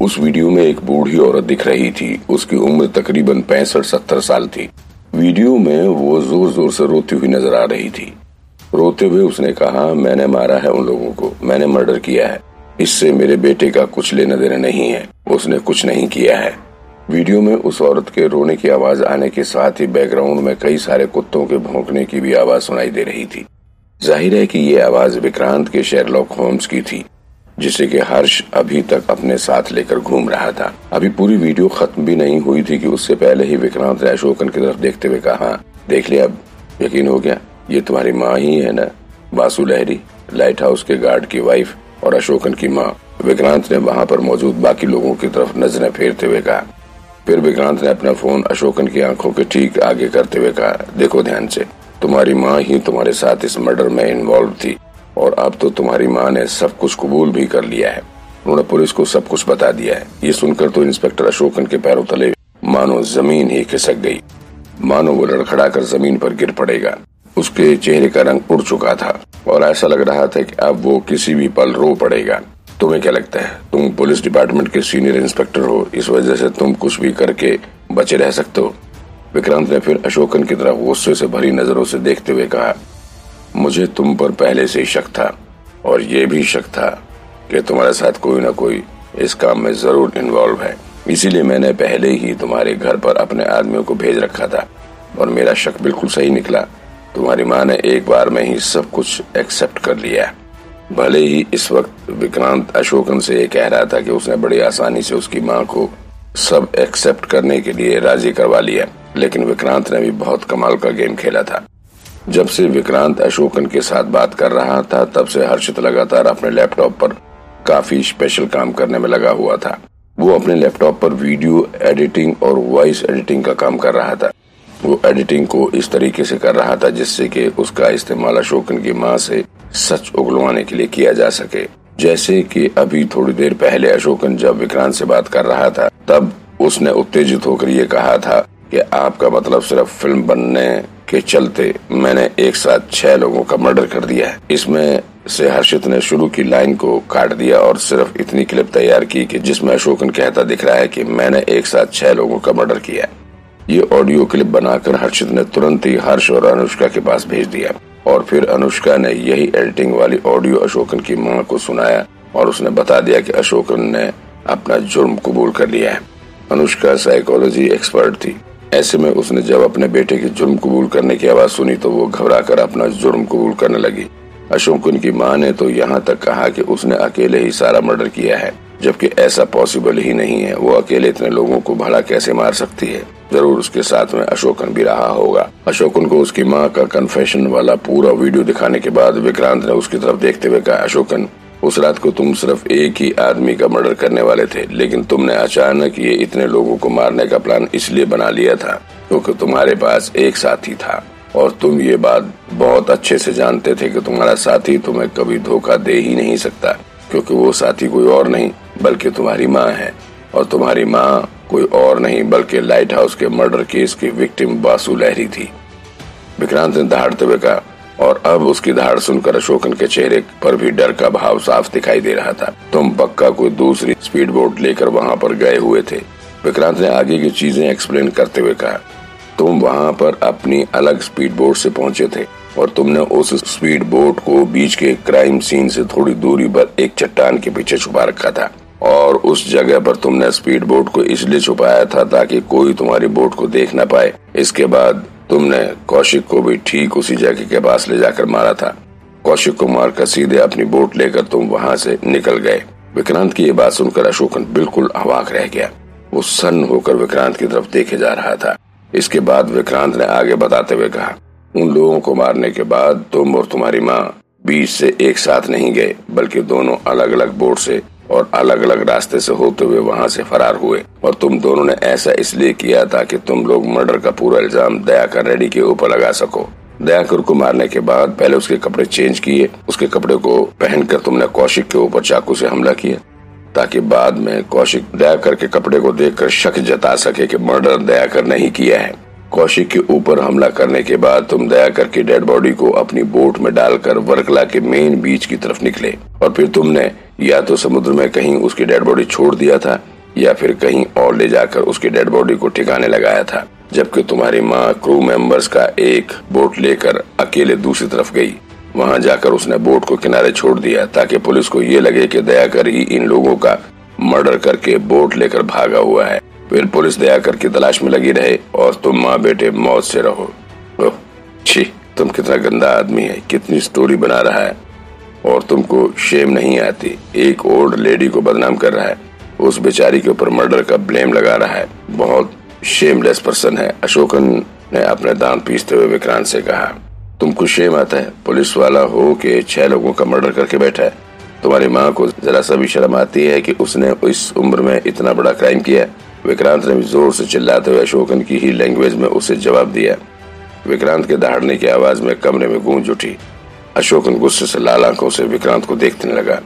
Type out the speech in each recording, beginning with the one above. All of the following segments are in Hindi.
उस वीडियो में एक बूढ़ी औरत दिख रही थी। उसकी उम्र तकरीबन पैंसठ सत्तर साल थी। वीडियो में वो ज़ोर ज़ोर से रोती हुई नज़र आ रही थी। रोते हुए उसने कहा, मैंने मारा है उन लोगों को। मैंने मर्डर किया है। इससे मेरे बेटे का कुछ लेना देना नहीं है। उसने कुछ नहीं किया है। वीडियो में उस औरत के रोने की आवाज़ आने के साथ ही बैकग्राउंड में कई सारे कुत्तों के भौंकने की भी आवाज़ सुनाई दे रही थी। ज़ाहिर है कि ये आवाज़ विक्रांत के शेरलॉक होम्स की थी। जिसे कि हर्ष अभी तक अपने साथ लेकर घूम रहा था। अभी पूरी वीडियो खत्म भी नहीं हुई थी कि उससे पहले ही विक्रांत ने अशोकन की तरफ़ देखते हुए कहा देख लिया अब, यकीन हो गया, ये तुम्हारी माँ ही है ना? बासु लहरी, लाइट हाउस के गार्ड की वाइफ और अशोकन की माँ। विक्रांत ने वहाँ पर मौजूद बाकी लोगों की तरफ़ नज़रें फेरते हुए कहा। फिर विक्रांत ने अपना फ़ोन अशोकन की आँखों के ठीक आगे करते हुए कहा, देखो ध्यान से, तुम्हारी माँ ही तुम्हारे साथ इस मर्डर में इन्वॉल्व थी। और अब तो तुम्हारी माँ ने सब कुछ कबूल भी कर लिया है। उन्होंने पुलिस को सब कुछ बता दिया है। ये सुनकर तो इंस्पेक्टर अशोकन के पैरों तले मानो ज़मीन ही खिसक गई। मानो वो लड़खड़ा कर ज़मीन पर गिर पड़ेगा। उसके चेहरे का रंग उड़ चुका था और ऐसा लग रहा था कि अब वो किसी भी पल रो पड़ेगा। तुम्हें क्या लगता है? तुम पुलिस डिपार्टमेंट के सीनियर इंस्पेक्टर हो। इस वजह से तुम कुछ भी करके बचे रह सकते हो। विक्रांत ने फिर अशोकन की तरफ़ गुस्से से भरी नज़रों से देखते हुए कहा मुझे तुम पर पहले से ही शक था और ये भी शक था कि तुम्हारे साथ कोई ना कोई इस काम में ज़रूर इन्वॉल्व है। इसीलिए मैंने पहले ही तुम्हारे घर पर अपने आदमियों को भेज रखा था और मेरा शक बिल्कुल सही निकला। तुम्हारी माँ ने एक बार में ही सब कुछ एक्सेप्ट कर लिया। भले ही इस वक्त विक्रांत अशोकन से ये कह रहा था कि उसने बड़ी आसानी से उसकी माँ को सब एक्सेप्ट करने के लिए राज़ी करवा लिया, लेकिन विक्रांत ने भी बहुत कमाल का गेम खेला था। जब से विक्रांत अशोकन के साथ बात कर रहा था, तब से हर्षित लगातार अपने लैपटॉप पर काफ़ी स्पेशल काम करने में लगा हुआ था। वो अपने लैपटॉप पर वीडियो एडिटिंग और वॉइस एडिटिंग का काम कर रहा था। वो एडिटिंग को इस तरीके से कर रहा था जिससे कि उसका इस्तेमाल अशोकन की माँ से सच उगलवाने के लिए किया जा सके। जैसे कि अभी थोड़ी देर पहले अशोकन जब विक्रांत से बात कर रहा था, तब उसने उत्तेजित होकर ये कहा था कि आपका मतलब सिर्फ़ फ़िल्म बनने के चलते मैंने एक साथ छह लोगों का मर्डर कर दिया है। इसमें से हर्षित ने शुरू की लाइन को काट दिया और सिर्फ़ इतनी क्लिप तैयार की कि जिसमें अशोकन कहता दिख रहा है कि मैंने एक साथ छह लोगों का मर्डर किया ये ऑडियो क्लिप बनाकर हर्षित ने तुरंत ही हर्ष और अनुष्का के पास भेज दिया और फिर अनुष्का ने यही एडिटिंग वाली ऑडियो अशोकन की माँ को सुनाया और उसने बता दिया कि अशोकन ने अपना जुर्म कबूल कर लिया है। अनुष्का साइकोलॉजी एक्सपर्ट थी। ऐसे में उसने जब अपने बेटे के जुर्म कबूल करने की आवाज़ सुनी तो वो घबरा कर अपना जुर्म कबूल करने लगी। अशोकन की माँ ने तो यहाँ तक कहा कि उसने अकेले ही सारा मर्डर किया है, जबकि ऐसा पॉसिबल ही नहीं है। वो अकेले इतने लोगों को भला कैसे मार सकती है? ज़रूर उसके साथ में अशोकन भी रहा होगा। अशोकन को उसकी माँ का कन्फेशन वाला पूरा वीडियो दिखाने के बाद विक्रांत ने उसकी तरफ़ देखते हुए कहा, अशोकन उस रात को तुम सिर्फ़ एक ही आदमी का मर्डर करने वाले थे, लेकिन तुमने अचानक ये इतने लोगों को मारने का प्लान इसलिए बना लिया था क्योंकि तुम्हारे पास एक साथी था। और तुम ये बात बहुत अच्छे से जानते थे कि तुम्हारा साथी तुम्हें कभी धोखा दे ही नहीं सकता, क्योंकि वो साथी कोई और नहीं, बल्कि तुम्हारी माँ है। और तुम्हारी माँ कोई और नहीं, बल्कि लाइट हाउस के मर्डर केस की विक्टिम बासु लहरी थी। विक्रांत ने दहाड़ते हुए कहा और अब उसकी धाड़ सुनकर अशोकन के चेहरे पर भी डर का भाव साफ़ दिखाई दे रहा था। तुम पक्का कोई दूसरी स्पीड बोट लेकर वहाँ पर गए हुए थे? विक्रांत ने आगे की चीज़ें एक्सप्लेन करते हुए कहा, तुम वहाँ पर अपनी अलग स्पीड बोट से पहुँचे थे और तुमने उस स्पीड बोट को बीच के क्राइम सीन से थोड़ी दूरी पर एक चट्टान के पीछे छुपा रखा था और उस जगह पर तुमने स्पीड बोट को इसलिए छुपाया था ताकि कोई तुम्हारी बोट को देख न पाए। इसके बाद तुमने कौशिक को भी ठीक उसी जगह के पास ले जाकर मारा था। कौशिक को मारकर सीधे अपनी बोट लेकर तुम वहाँ से निकल गए। विक्रांत की ये बात सुनकर अशोकन बिल्कुल अवाक रह गया। वो सन्न होकर विक्रांत की तरफ़ देखे जा रहा था। इसके बाद विक्रांत ने आगे बताते हुए कहा, उन लोगों को मारने के बाद तुम और तुम्हारी माँ बीच से एक साथ नहीं गए, बल्कि दोनों अलग अलग बोट से और अलग अलग रास्ते से होते हुए वहाँ से फरार हुए। और तुम दोनों ने ऐसा इसलिए किया था कि तुम लोग मर्डर का पूरा इल्ज़ाम दयाकर रेड्डी के ऊपर लगा सको। दयाकर को मारने के बाद पहले उसके कपड़े चेंज किए। उसके कपड़े को पहनकर तुमने कौशिक के ऊपर चाकू से हमला किया, ताकि बाद में कौशिक दयाकर के कपड़े को देखकर शक जता सके कि मर्डर दयाकर नहीं किया है। कौशिक के ऊपर हमला करने के बाद तुम दया करके डेड बॉडी को अपनी बोट में डालकर वर्कला के मेन बीच की तरफ़ निकले। और फिर तुमने या तो समुद्र में कहीं उसकी डेड बॉडी छोड़ दिया था, या फिर कहीं और ले जाकर उसकी डेड बॉडी को ठिकाने लगाया था, जबकि तुम्हारी माँ क्रू मेंबर्स का एक बोट लेकर अकेले दूसरी तरफ़ गई। वहाँ जाकर उसने बोट को किनारे छोड़ दिया, ताकि पुलिस को ये लगे कि दया कर ही इन लोगों का मर्डर करके बोट लेकर भागा हुआ है। फिर पुलिस दया करके तलाश में लगी रहे और तुम माँ बेटे मौत से रहो। छी, तुम कितना गंदा आदमी है, कितनी स्टोरी बना रहा है। और तुमको शेम नहीं आती, एक ओल्ड लेडी को बदनाम कर रहा है, उस बेचारी के ऊपर मर्डर का ब्लेम लगा रहा है। बहुत शेमलेस पर्सन है, अशोकन ने अपने दांत पीसते हुए विक्रांत से कहा, तुमको शेम आता है, पुलिस वाला हो के छह लोगों का मर्डर करके बैठा है। तुम्हारी माँ को जरा सा भी शर्म आती है कि उसने इस उम्र में इतना बड़ा क्राइम किया विक्रांत ने ज़ोर से चिल्लाते हुए अशोकन की ही लैंग्वेज में उसे जवाब दिया। विक्रांत के दहाड़ने की आवाज़ में कमरे में गूंज उठी। अशोकन गुस्से से लाल आँखों से विक्रांत को देखने लगा।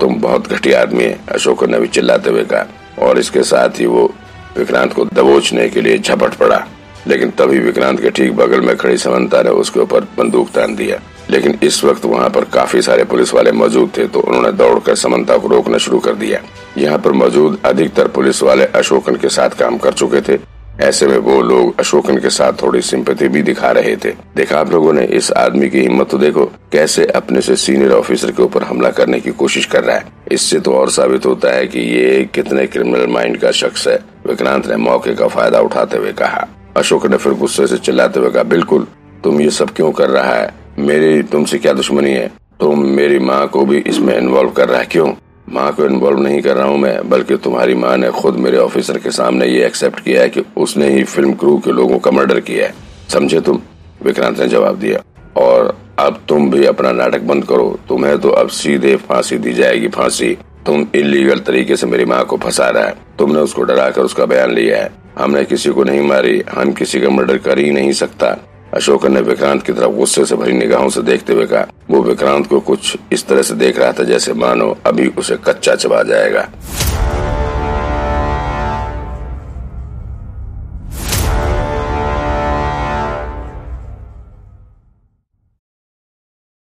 तुम बहुत घटिया आदमी है, अशोकन ने भी चिल्लाते हुए कहा। और इसके साथ ही वो विक्रांत को दबोचने के लिए झपट पड़ा। लेकिन तभी विक्रांत के ठीक बगल में खड़ी समंता ने उसके ऊपर बंदूक तान दिया। लेकिन इस वक्त वहाँ पर काफ़ी सारे पुलिस वाले मौजूद थे तो उन्होंने दौड़कर समंता को रोकना शुरू कर दिया। यहाँ पर मौजूद अधिकतर पुलिस वाले अशोकन के साथ काम कर चुके थे। ऐसे में वो लोग अशोकन के साथ थोड़ी सिंपति भी दिखा रहे थे। देखा आप लोगों ने, इस आदमी की हिम्मत तो देखो, कैसे अपने से सीनियर ऑफिसर के ऊपर हमला करने की कोशिश कर रहा है। इससे तो और साबित होता है कि ये कितने क्रिमिनल माइंड का शख्स है। विक्रांत ने मौके का फ़ायदा उठाते हुए कहा। अशोक ने फिर गुस्से से चिल्लाते हुए कहा, बिल्कुल, तुम ये सब क्यों कर रहा है? मेरी तुमसे क्या दुश्मनी है? तुम मेरी माँ को भी इसमें इन्वॉल्व कर रहा है। क्यों? माँ को इन्वॉल्व नहीं कर रहा हूँ मैं, बल्कि तुम्हारी माँ ने खुद मेरे ऑफिसर के सामने ये एक्सेप्ट किया है कि उसने ही फ़िल्म क्रू के लोगों का मर्डर किया है। समझे तुम? विक्रांत ने जवाब दिया। और अब तुम भी अपना नाटक बंद करो। तुम्हें तो अब सीधे फांसी दी जाएगी, फांसी। तुम इलीगल तरीके से मेरी माँ को फंसा रहा है। तुमने उसको डरा कर उसका बयान लिया है। हमने किसी को नहीं मारी, हम किसी का मर्डर कर ही नहीं सकता। अशोकन ने विक्रांत की तरफ़ गुस्से से भरी निगाहों से देखते हुए कहा, वो विक्रांत को कुछ इस तरह से देख रहा था जैसे मानो अभी उसे कच्चा चबा जाएगा।